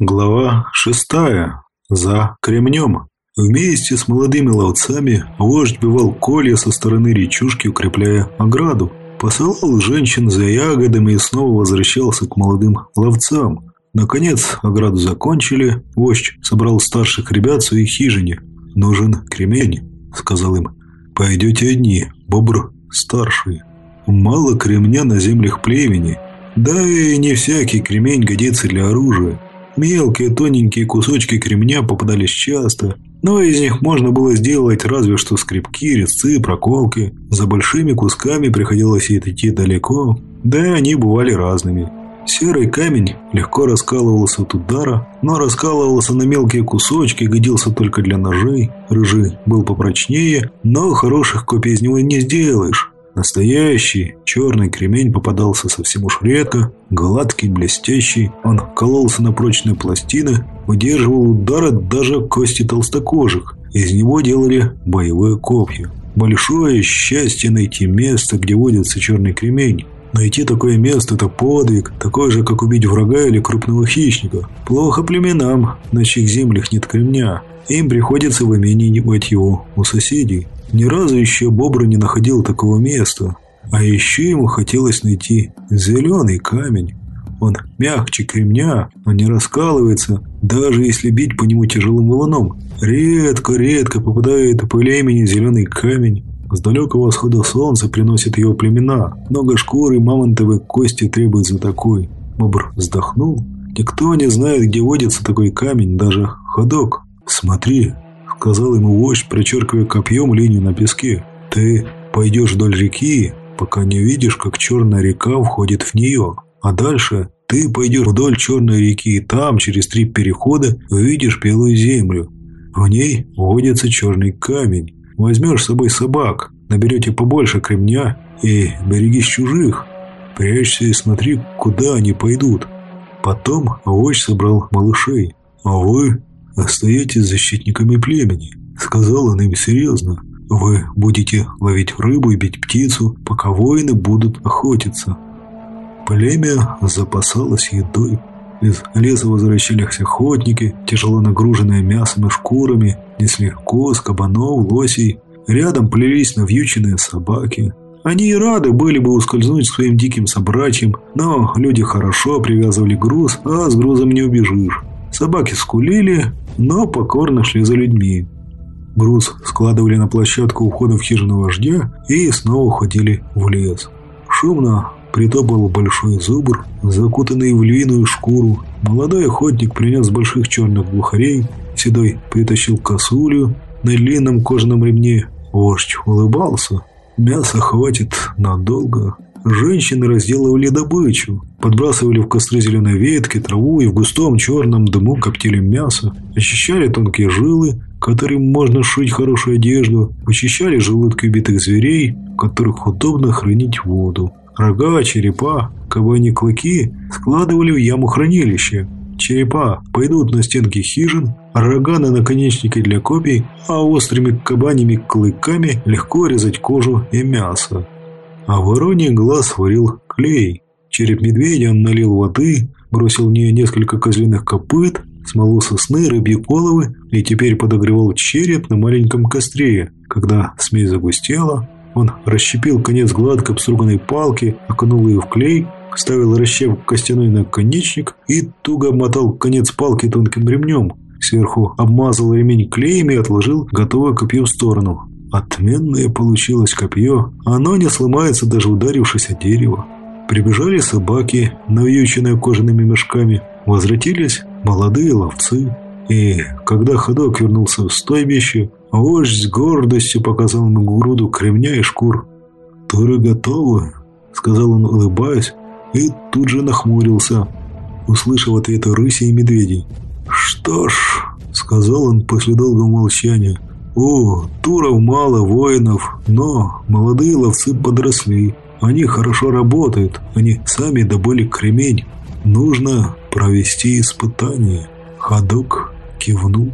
Глава шестая. За кремнем. Вместе с молодыми ловцами вождь бывал колья со стороны речушки, укрепляя ограду. Посылал женщин за ягодами и снова возвращался к молодым ловцам. Наконец, ограду закончили. Вождь собрал старших ребят в своей хижине. «Нужен кремень», — сказал им. «Пойдете одни, бобр старший. Мало кремня на землях племени. Да и не всякий кремень годится для оружия. Мелкие тоненькие кусочки кремня попадались часто, но из них можно было сделать разве что скребки, резцы, проколки. За большими кусками приходилось идти далеко, да и они бывали разными. Серый камень легко раскалывался от удара, но раскалывался на мелкие кусочки, годился только для ножей. Рыжий был попрочнее, но хороших копий из него не сделаешь. Настоящий черный кремень попадался совсем уж редко, гладкий, блестящий. Он кололся на прочные пластины, удерживал удары даже кости толстокожих. Из него делали боевые копья. Большое счастье найти место, где водится черный кремень. Найти такое место – это подвиг, такой же, как убить врага или крупного хищника. Плохо племенам, на чьих землях нет кремня. Им приходится выменивать его у соседей. Ни разу еще Бобр не находил такого места. А еще ему хотелось найти зеленый камень. Он мягче кремня, он не раскалывается, даже если бить по нему тяжелым валуном. Редко-редко попадает по племени зеленый камень. С далекого восхода солнца приносят его племена. Много шкуры, мамонтовой кости требуют за такой. Бобр вздохнул. Никто не знает, где водится такой камень, даже ходок. Смотри, сказал ему вождь, прочеркивая копьем линию на песке. «Ты пойдешь вдоль реки, пока не видишь, как черная река входит в нее. А дальше ты пойдешь вдоль черной реки, и там, через три перехода, увидишь белую землю. В ней водится черный камень. Возьмешь с собой собак, наберете побольше кремня и берегись чужих. Прячься и смотри, куда они пойдут». Потом вождь собрал малышей. «А вы остаетесь защитниками племени», — сказал он им серьезно. «Вы будете ловить рыбу и бить птицу, пока воины будут охотиться». Племя запасалось едой. Из леса возвращались охотники, тяжело нагруженные мясом и шкурами, несли коз, кабанов, лосей. Рядом плелись навьюченные собаки. Они и рады были бы ускользнуть своим диким собратьям, но люди хорошо привязывали груз, а с грузом не убежишь. Собаки скулили, но покорно шли за людьми. Груз складывали на площадку у входа в хижину вождя и снова уходили в лес. Шумно притопал большой зубр, закутанный в львиную шкуру. Молодой охотник принес больших черных глухарей, седой притащил косулю на длинном кожаном ремне. Вождь улыбался. Мяса хватит надолго. Женщины разделывали добычу, подбрасывали в костры зеленые ветки, траву и в густом черном дыму коптили мясо, очищали тонкие жилы, которым можно шить хорошую одежду, вычищали желудки убитых зверей, которых удобно хранить воду. Рога, черепа, кабани клыки складывали в яму хранилища. Черепа пойдут на стенки хижин, рога на наконечники для копий, а острыми кабанями клыками легко резать кожу и мясо. А вороний глаз варил клей. Череп медведя он налил воды, бросил в нее несколько козлиных копыт, смолу сосны, рыбьи головы и теперь подогревал череп на маленьком костре. Когда смесь загустела, он расщепил конец гладко обструганной палки, окунул ее в клей, вставил расщеп костяной наконечник и туго обмотал конец палки тонким ремнем. Сверху обмазал ремень клеем и отложил готовое копье в сторону. Отменное получилось копье, оно не сломается, даже ударившись о дерево. Прибежали собаки, навьюченные кожаными мешками. Возвратились молодые ловцы. И когда ходок вернулся в стойбище, вождь с гордостью показал ему груду кремня и шкур. «Туры готовы», — сказал он, улыбаясь, и тут же нахмурился, услышав ответы рыси и медведей. «Что ж», — сказал он после долгого молчания, — о, туров мало, воинов, но молодые ловцы подросли. Они хорошо работают, они сами добыли кремень. Нужно провести испытание. Ходок кивнул.